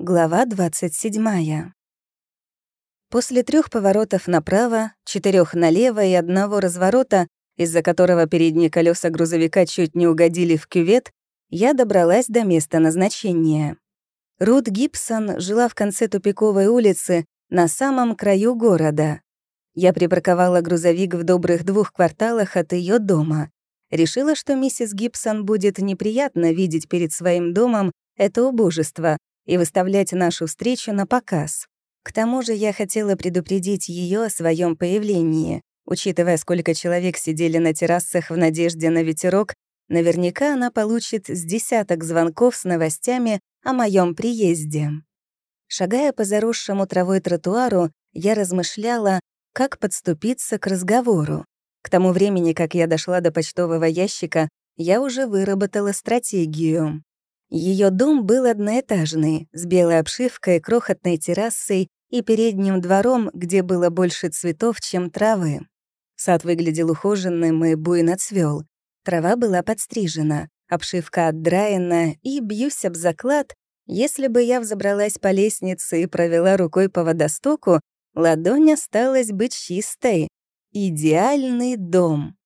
Глава 27. После трех поворотов направо, четырех налево и одного разворота, из-за которого передние колеса грузовика чуть не угодили в кювет, я добралась до места назначения. Рут Гибсон жила в конце тупиковой улицы на самом краю города. Я припарковала грузовик в добрых двух кварталах от ее дома. Решила, что миссис Гибсон будет неприятно видеть перед своим домом это убожество, и выставлять нашу встречу на показ. К тому же я хотела предупредить ее о своем появлении. Учитывая, сколько человек сидели на террасах в надежде на ветерок, наверняка она получит с десяток звонков с новостями о моем приезде. Шагая по заросшему травой тротуару, я размышляла, как подступиться к разговору. К тому времени, как я дошла до почтового ящика, я уже выработала стратегию. Ее дом был одноэтажный, с белой обшивкой, крохотной террасой и передним двором, где было больше цветов, чем травы. Сад выглядел ухоженным и буйно цвел. Трава была подстрижена, обшивка отдраена, и, бьюсь об заклад, если бы я взобралась по лестнице и провела рукой по водостоку, ладонь осталась бы чистой. Идеальный дом.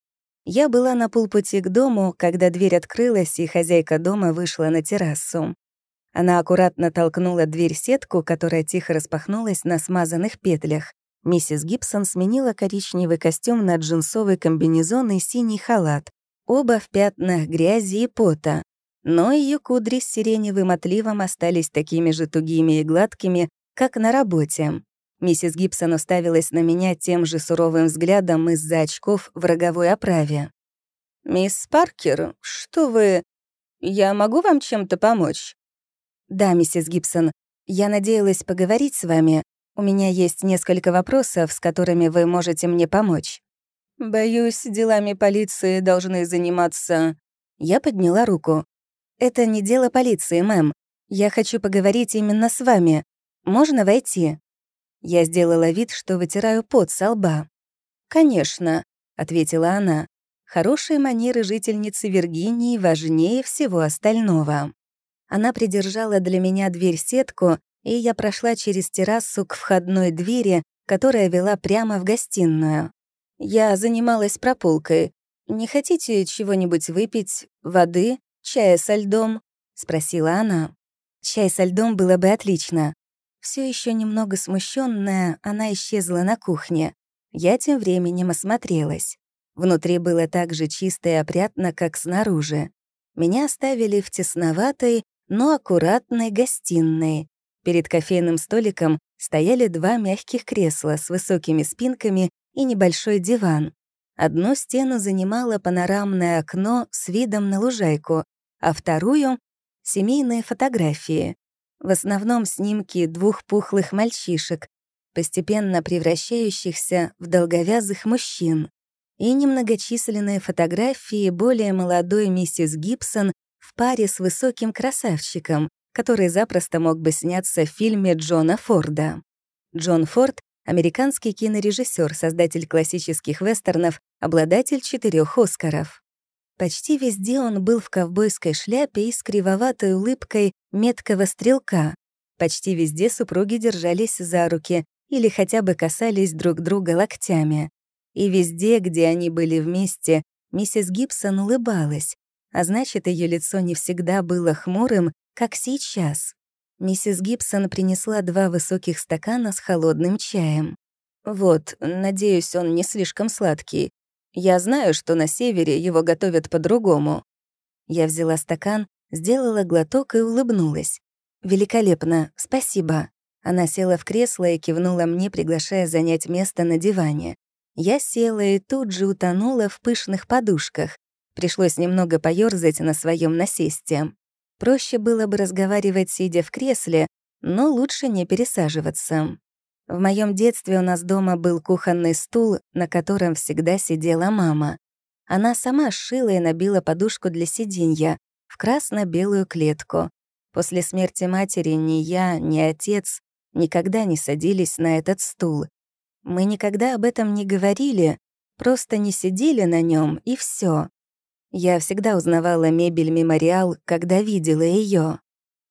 Я была на полпути к дому, когда дверь открылась, и хозяйка дома вышла на террасу. Она аккуратно толкнула дверь-сетку, которая тихо распахнулась на смазанных петлях. Миссис Гибсон сменила коричневый костюм на джинсовый комбинезон и синий халат. Оба в пятнах грязи и пота. Но ее кудри с сиреневым отливом остались такими же тугими и гладкими, как на работе. Миссис Гибсон уставилась на меня тем же суровым взглядом из-за очков в роговой оправе. «Мисс Паркер, что вы... Я могу вам чем-то помочь?» «Да, миссис Гибсон. Я надеялась поговорить с вами. У меня есть несколько вопросов, с которыми вы можете мне помочь». «Боюсь, делами полиции должны заниматься...» Я подняла руку. «Это не дело полиции, мэм. Я хочу поговорить именно с вами. Можно войти?» Я сделала вид, что вытираю пот со лба. «Конечно», — ответила она. «Хорошие манеры жительницы Виргинии важнее всего остального». Она придержала для меня дверь-сетку, и я прошла через террасу к входной двери, которая вела прямо в гостиную. Я занималась прополкой. «Не хотите чего-нибудь выпить? Воды? Чая со льдом?» — спросила она. «Чай со льдом было бы отлично», все еще немного смущенная, она исчезла на кухне. Я тем временем осмотрелась. Внутри было так же чисто и опрятно, как снаружи. Меня оставили в тесноватой, но аккуратной гостиной. Перед кофейным столиком стояли два мягких кресла с высокими спинками и небольшой диван. Одну стену занимало панорамное окно с видом на лужайку, а вторую — семейные фотографии. В основном снимки двух пухлых мальчишек, постепенно превращающихся в долговязых мужчин, и немногочисленные фотографии более молодой миссис Гибсон в паре с высоким красавчиком, который запросто мог бы сняться в фильме Джона Форда. Джон Форд — американский кинорежиссер, создатель классических вестернов, обладатель четырех Оскаров. Почти везде он был в ковбойской шляпе и с кривоватой улыбкой меткого стрелка. Почти везде супруги держались за руки или хотя бы касались друг друга локтями. И везде, где они были вместе, миссис Гибсон улыбалась, а значит, ее лицо не всегда было хмурым, как сейчас. Миссис Гибсон принесла два высоких стакана с холодным чаем. «Вот, надеюсь, он не слишком сладкий. Я знаю, что на севере его готовят по-другому». Я взяла стакан, сделала глоток и улыбнулась. «Великолепно, спасибо». Она села в кресло и кивнула мне, приглашая занять место на диване. Я села и тут же утонула в пышных подушках. Пришлось немного поёрзать на своем насесте. Проще было бы разговаривать, сидя в кресле, но лучше не пересаживаться. В моем детстве у нас дома был кухонный стул, на котором всегда сидела мама. Она сама сшила и набила подушку для сиденья красно-белую клетку. После смерти матери ни я, ни отец никогда не садились на этот стул. Мы никогда об этом не говорили, просто не сидели на нем и все. Я всегда узнавала мебель «Мемориал», когда видела ее.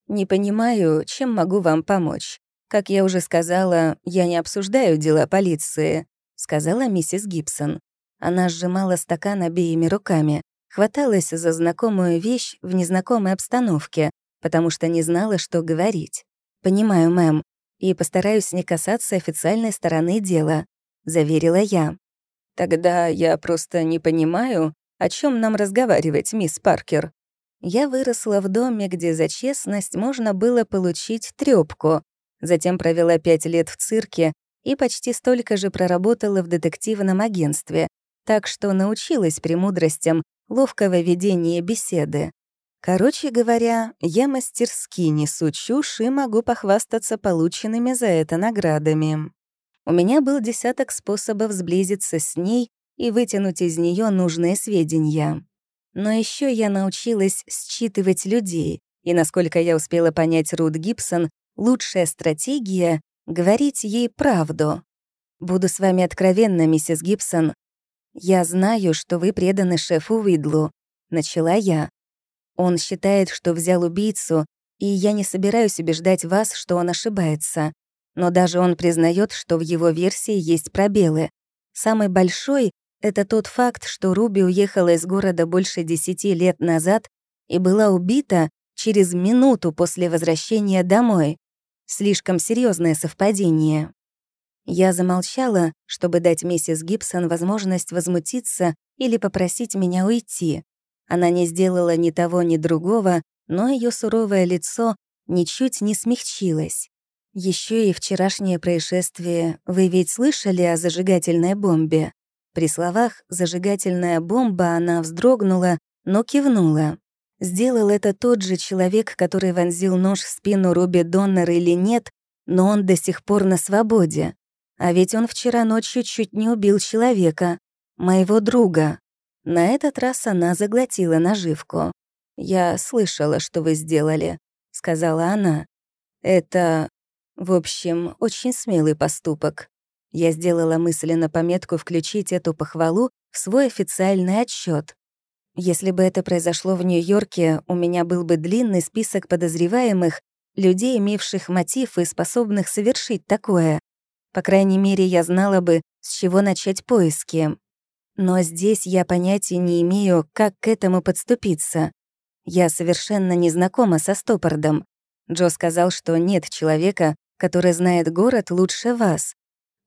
«Не понимаю, чем могу вам помочь. Как я уже сказала, я не обсуждаю дела полиции», — сказала миссис Гибсон. Она сжимала стакан обеими руками, хваталась за знакомую вещь в незнакомой обстановке, потому что не знала, что говорить. «Понимаю, мэм, и постараюсь не касаться официальной стороны дела», — заверила я. «Тогда я просто не понимаю, о чем нам разговаривать, мисс Паркер?» Я выросла в доме, где за честность можно было получить трёпку, затем провела пять лет в цирке и почти столько же проработала в детективном агентстве, так что научилась премудростям ловкого ведения беседы. Короче говоря, я мастерски несу чушь и могу похвастаться полученными за это наградами. У меня был десяток способов сблизиться с ней и вытянуть из нее нужные сведения. Но еще я научилась считывать людей, и, насколько я успела понять Рут Гибсон, лучшая стратегия — говорить ей правду. Буду с вами откровенна, миссис Гибсон. Я знаю, что вы преданы шефу Уидлу. Начала я. Он считает, что взял убийцу, и я не собираюсь убеждать вас, что он ошибается. Но даже он признает, что в его версии есть пробелы. Самый большой — это тот факт, что Руби уехала из города больше десяти лет назад и была убита через минуту после возвращения домой. Слишком серьезное совпадение. Я замолчала, чтобы дать миссис Гибсон возможность возмутиться или попросить меня уйти. Она не сделала ни того, ни другого, но ее суровое лицо ничуть не смягчилось. Еще и вчерашнее происшествие. Вы ведь слышали о зажигательной бомбе? При словах «зажигательная бомба» она вздрогнула, но кивнула. Сделал это тот же человек, который вонзил нож в спину Руби Доннер или нет, но он до сих пор на свободе. А ведь он вчера ночью чуть не убил человека, моего друга. На этот раз она заглотила наживку. «Я слышала, что вы сделали», — сказала она. «Это, в общем, очень смелый поступок. Я сделала мысленно пометку включить эту похвалу в свой официальный отчет. Если бы это произошло в Нью-Йорке, у меня был бы длинный список подозреваемых, людей, имевших мотив и способных совершить такое. По крайней мере, я знала бы, с чего начать поиски. Но здесь я понятия не имею, как к этому подступиться. Я совершенно не знакома со Стоппардом. Джо сказал, что нет человека, который знает город лучше вас.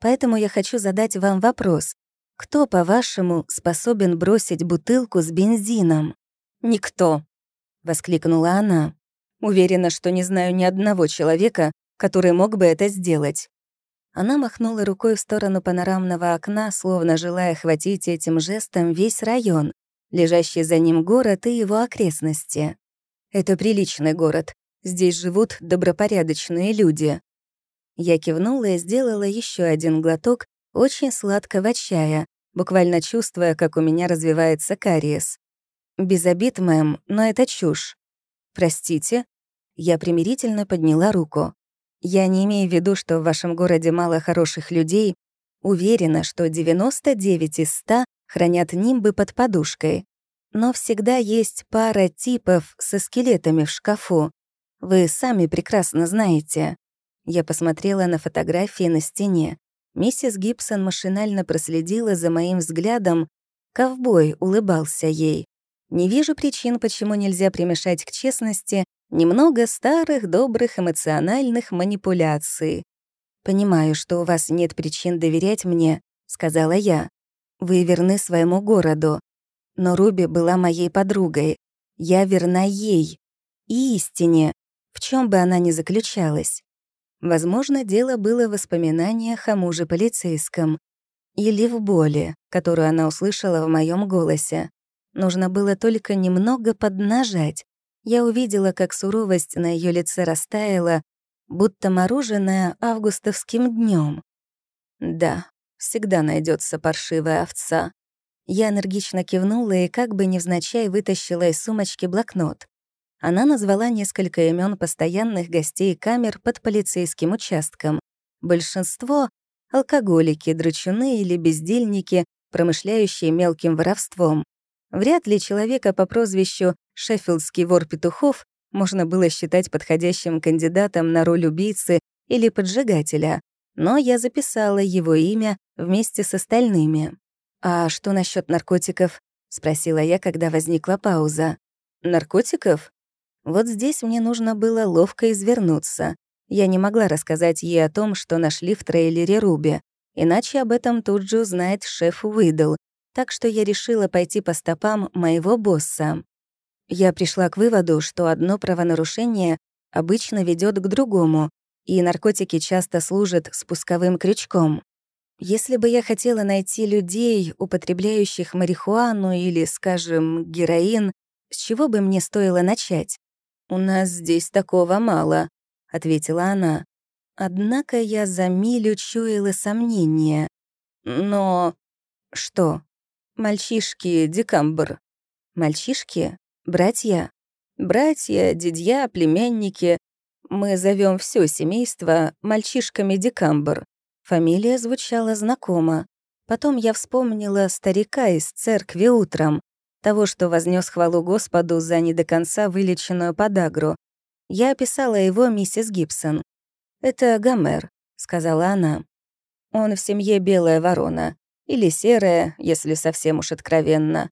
Поэтому я хочу задать вам вопрос. Кто, по-вашему, способен бросить бутылку с бензином? «Никто», — воскликнула она. «Уверена, что не знаю ни одного человека, который мог бы это сделать. Она махнула рукой в сторону панорамного окна, словно желая охватить этим жестом весь район, лежащий за ним город и его окрестности. «Это приличный город. Здесь живут добропорядочные люди». Я кивнула и сделала еще один глоток очень сладкого чая, буквально чувствуя, как у меня развивается кариес. «Без обид, мэм, но это чушь». «Простите?» Я примирительно подняла руку. Я не имею в виду, что в вашем городе мало хороших людей. Уверена, что 99 из 100 хранят нимбы под подушкой. Но всегда есть пара типов со скелетами в шкафу. Вы сами прекрасно знаете. Я посмотрела на фотографии на стене. Миссис Гибсон машинально проследила за моим взглядом. Ковбой улыбался ей. Не вижу причин, почему нельзя примешать к честности Немного старых, добрых, эмоциональных манипуляций. «Понимаю, что у вас нет причин доверять мне», — сказала я. «Вы верны своему городу. Но Руби была моей подругой. Я верна ей. И истине, в чем бы она ни заключалась. Возможно, дело было в воспоминаниях о муже полицейском. Или в боли, которую она услышала в моем голосе. Нужно было только немного поднажать, я увидела, как суровость на ее лице растаяла, будто мороженое августовским днем. Да, всегда найдется паршивая овца. Я энергично кивнула и как бы невзначай вытащила из сумочки блокнот. Она назвала несколько имен постоянных гостей камер под полицейским участком. Большинство — алкоголики, драчуны или бездельники, промышляющие мелким воровством. Вряд ли человека по прозвищу «Шеффилдский вор петухов» можно было считать подходящим кандидатом на роль убийцы или поджигателя, но я записала его имя вместе с остальными. «А что насчет наркотиков?» — спросила я, когда возникла пауза. «Наркотиков?» Вот здесь мне нужно было ловко извернуться. Я не могла рассказать ей о том, что нашли в трейлере Руби, иначе об этом тут же узнает шеф Уидл, так что я решила пойти по стопам моего босса. Я пришла к выводу, что одно правонарушение обычно ведет к другому, и наркотики часто служат спусковым крючком. Если бы я хотела найти людей, употребляющих марихуану или, скажем, героин, с чего бы мне стоило начать? «У нас здесь такого мало», — ответила она. Однако я за милю чуяла сомнения. Но... Что? Мальчишки Декамбр. Мальчишки? Братья? Братья, дядья, племянники. Мы зовем все семейство мальчишками Декамбр. Фамилия звучала знакомо. Потом я вспомнила старика из церкви утром, того, что вознес хвалу Господу за не до конца вылеченную подагру. Я описала его миссис Гибсон. «Это Гомер», — сказала она. «Он в семье белая ворона. Или серая, если совсем уж откровенно.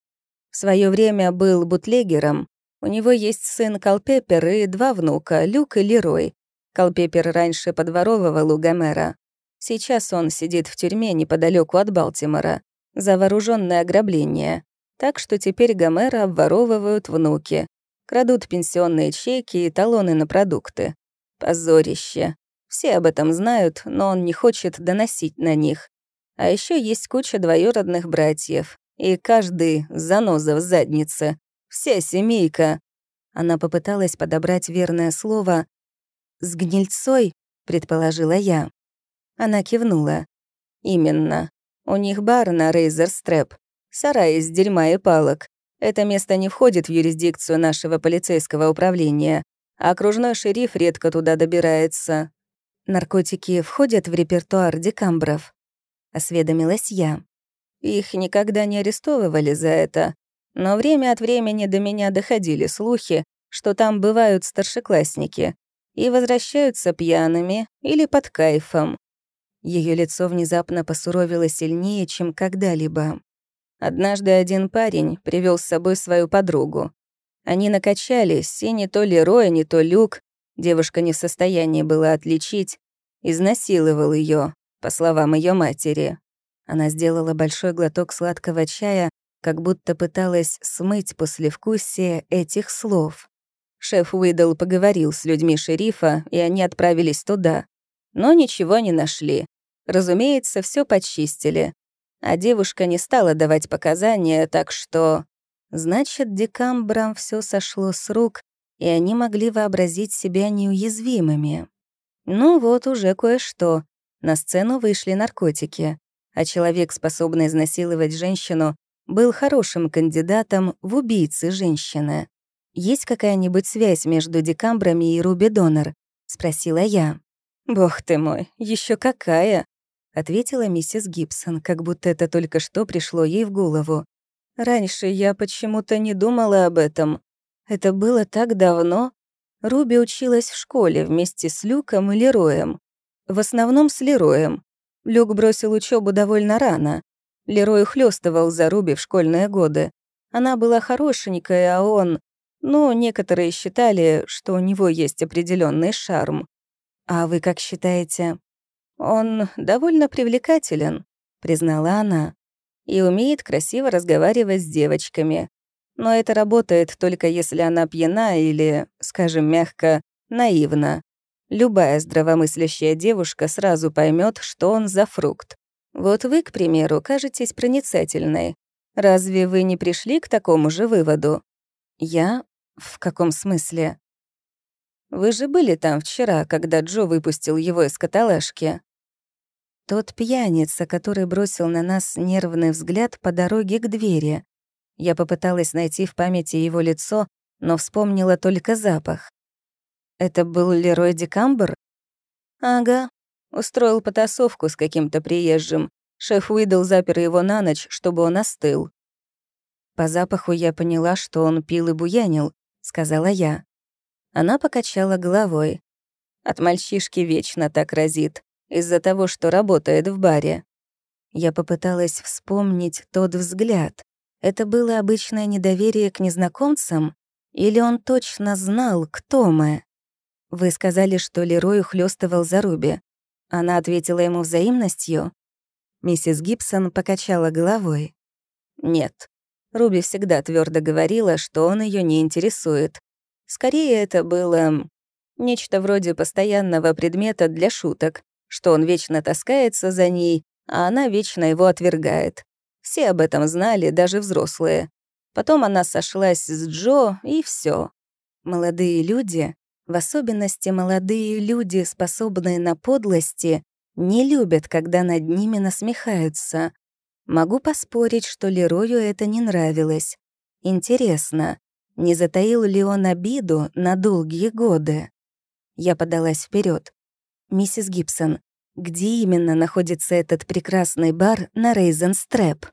В свое время был бутлегером. У него есть сын Калпепер и два внука, Люк и Лерой. Калпепер раньше подворовывал у Гомера. Сейчас он сидит в тюрьме неподалеку от Балтимора за вооруженное ограбление. Так что теперь Гомера обворовывают внуки. Крадут пенсионные чеки и талоны на продукты. Позорище. Все об этом знают, но он не хочет доносить на них. А еще есть куча двоюродных братьев. И каждый заноза в заднице. Вся семейка. Она попыталась подобрать верное слово. «С гнильцой», — предположила я. Она кивнула. «Именно. У них бар на Рейзерстрэп. Сарай из дерьма и палок. Это место не входит в юрисдикцию нашего полицейского управления, а окружной шериф редко туда добирается. Наркотики входят в репертуар декамбров?» — осведомилась я. Их никогда не арестовывали за это, но время от времени до меня доходили слухи, что там бывают старшеклассники и возвращаются пьяными или под кайфом. Ее лицо внезапно посуровило сильнее, чем когда-либо. Однажды один парень привел с собой свою подругу. Они накачались, и не то Лерой, не то Люк, девушка не в состоянии была отличить, изнасиловал ее, по словам ее матери. Она сделала большой глоток сладкого чая, как будто пыталась смыть послевкусие этих слов. Шеф Уидл поговорил с людьми шерифа, и они отправились туда. Но ничего не нашли. Разумеется, все почистили. А девушка не стала давать показания, так что... Значит, декамбрам все сошло с рук, и они могли вообразить себя неуязвимыми. Ну вот уже кое-что. На сцену вышли наркотики, а человек, способный изнасиловать женщину, был хорошим кандидатом в убийцы женщины. «Есть какая-нибудь связь между декамбрами и Руби Донор?» — спросила я. «Бог ты мой, еще какая!» — ответила миссис Гибсон, как будто это только что пришло ей в голову. «Раньше я почему-то не думала об этом. Это было так давно. Руби училась в школе вместе с Люком и Лероем. В основном с Лероем. Люк бросил учебу довольно рано. Лерой хлестывал за Руби в школьные годы. Она была хорошенькая, а он... Ну, некоторые считали, что у него есть определенный шарм. А вы как считаете? «Он довольно привлекателен», — признала она, «и умеет красиво разговаривать с девочками. Но это работает только если она пьяна или, скажем мягко, наивна. Любая здравомыслящая девушка сразу поймет, что он за фрукт. Вот вы, к примеру, кажетесь проницательной. Разве вы не пришли к такому же выводу? Я? В каком смысле? Вы же были там вчера, когда Джо выпустил его из каталажки. Тот пьяница, который бросил на нас нервный взгляд по дороге к двери. Я попыталась найти в памяти его лицо, но вспомнила только запах. Это был Лерой Декамбр? Ага. Устроил потасовку с каким-то приезжим. Шеф Уидл запер его на ночь, чтобы он остыл. По запаху я поняла, что он пил и буянил, сказала я. Она покачала головой. От мальчишки вечно так разит, из-за того, что работает в баре. Я попыталась вспомнить тот взгляд. Это было обычное недоверие к незнакомцам? Или он точно знал, кто мы? Вы сказали, что Лерой ухлёстывал за Руби. Она ответила ему взаимностью. Миссис Гибсон покачала головой. Нет. Руби всегда твердо говорила, что он ее не интересует. Скорее, это было нечто вроде постоянного предмета для шуток, что он вечно таскается за ней, а она вечно его отвергает. Все об этом знали, даже взрослые. Потом она сошлась с Джо, и все. Молодые люди, в особенности молодые люди, способные на подлости, не любят, когда над ними насмехаются. Могу поспорить, что Лерою это не нравилось. Интересно, не затаил ли он обиду на долгие годы? Я подалась вперед. «Миссис Гибсон, где именно находится этот прекрасный бар на Рейзен Стрэп?»